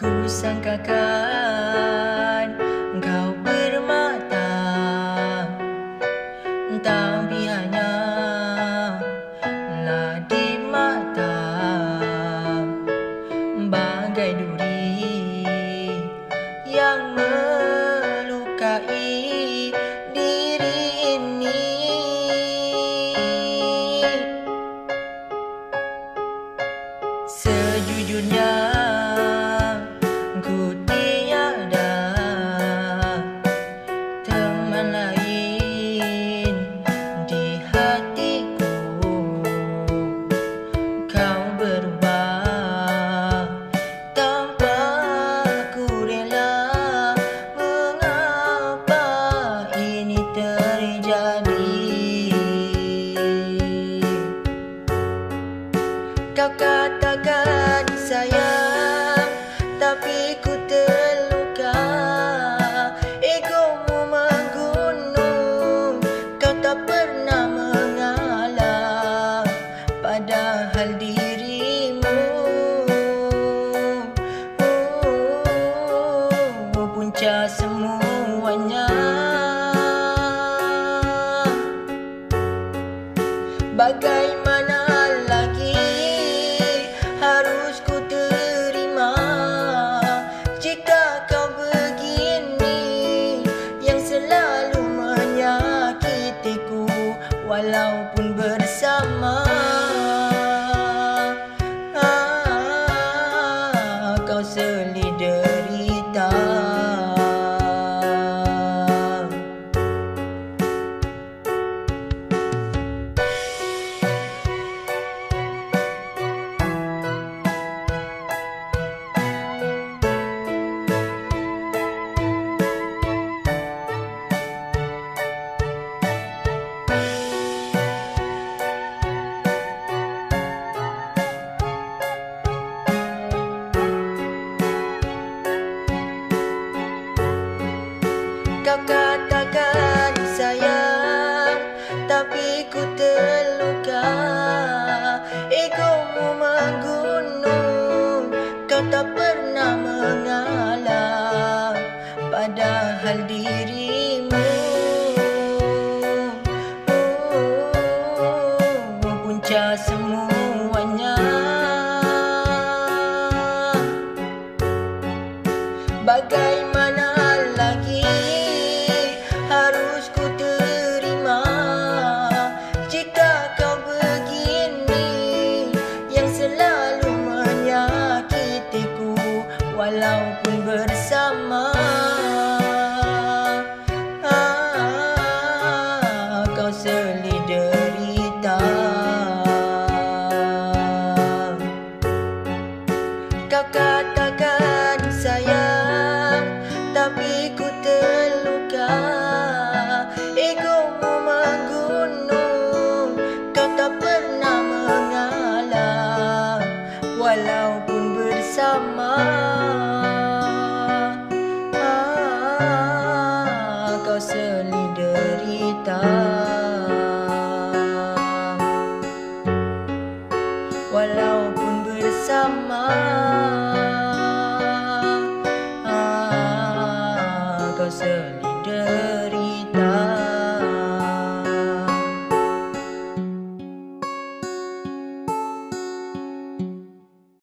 Ku sangkakan kau bermata. Tapi hanya lah di mata. Bagai duri Kau katakan sayang Tapi ku terluka. Egomu menggunung Kau tak pernah mengalah Padahal dirimu. Uh, Punca semuanya. Bagai Walaupun bersama. Ah, Kau selidiki derita Kau Walaupun bersama walaupun bersama.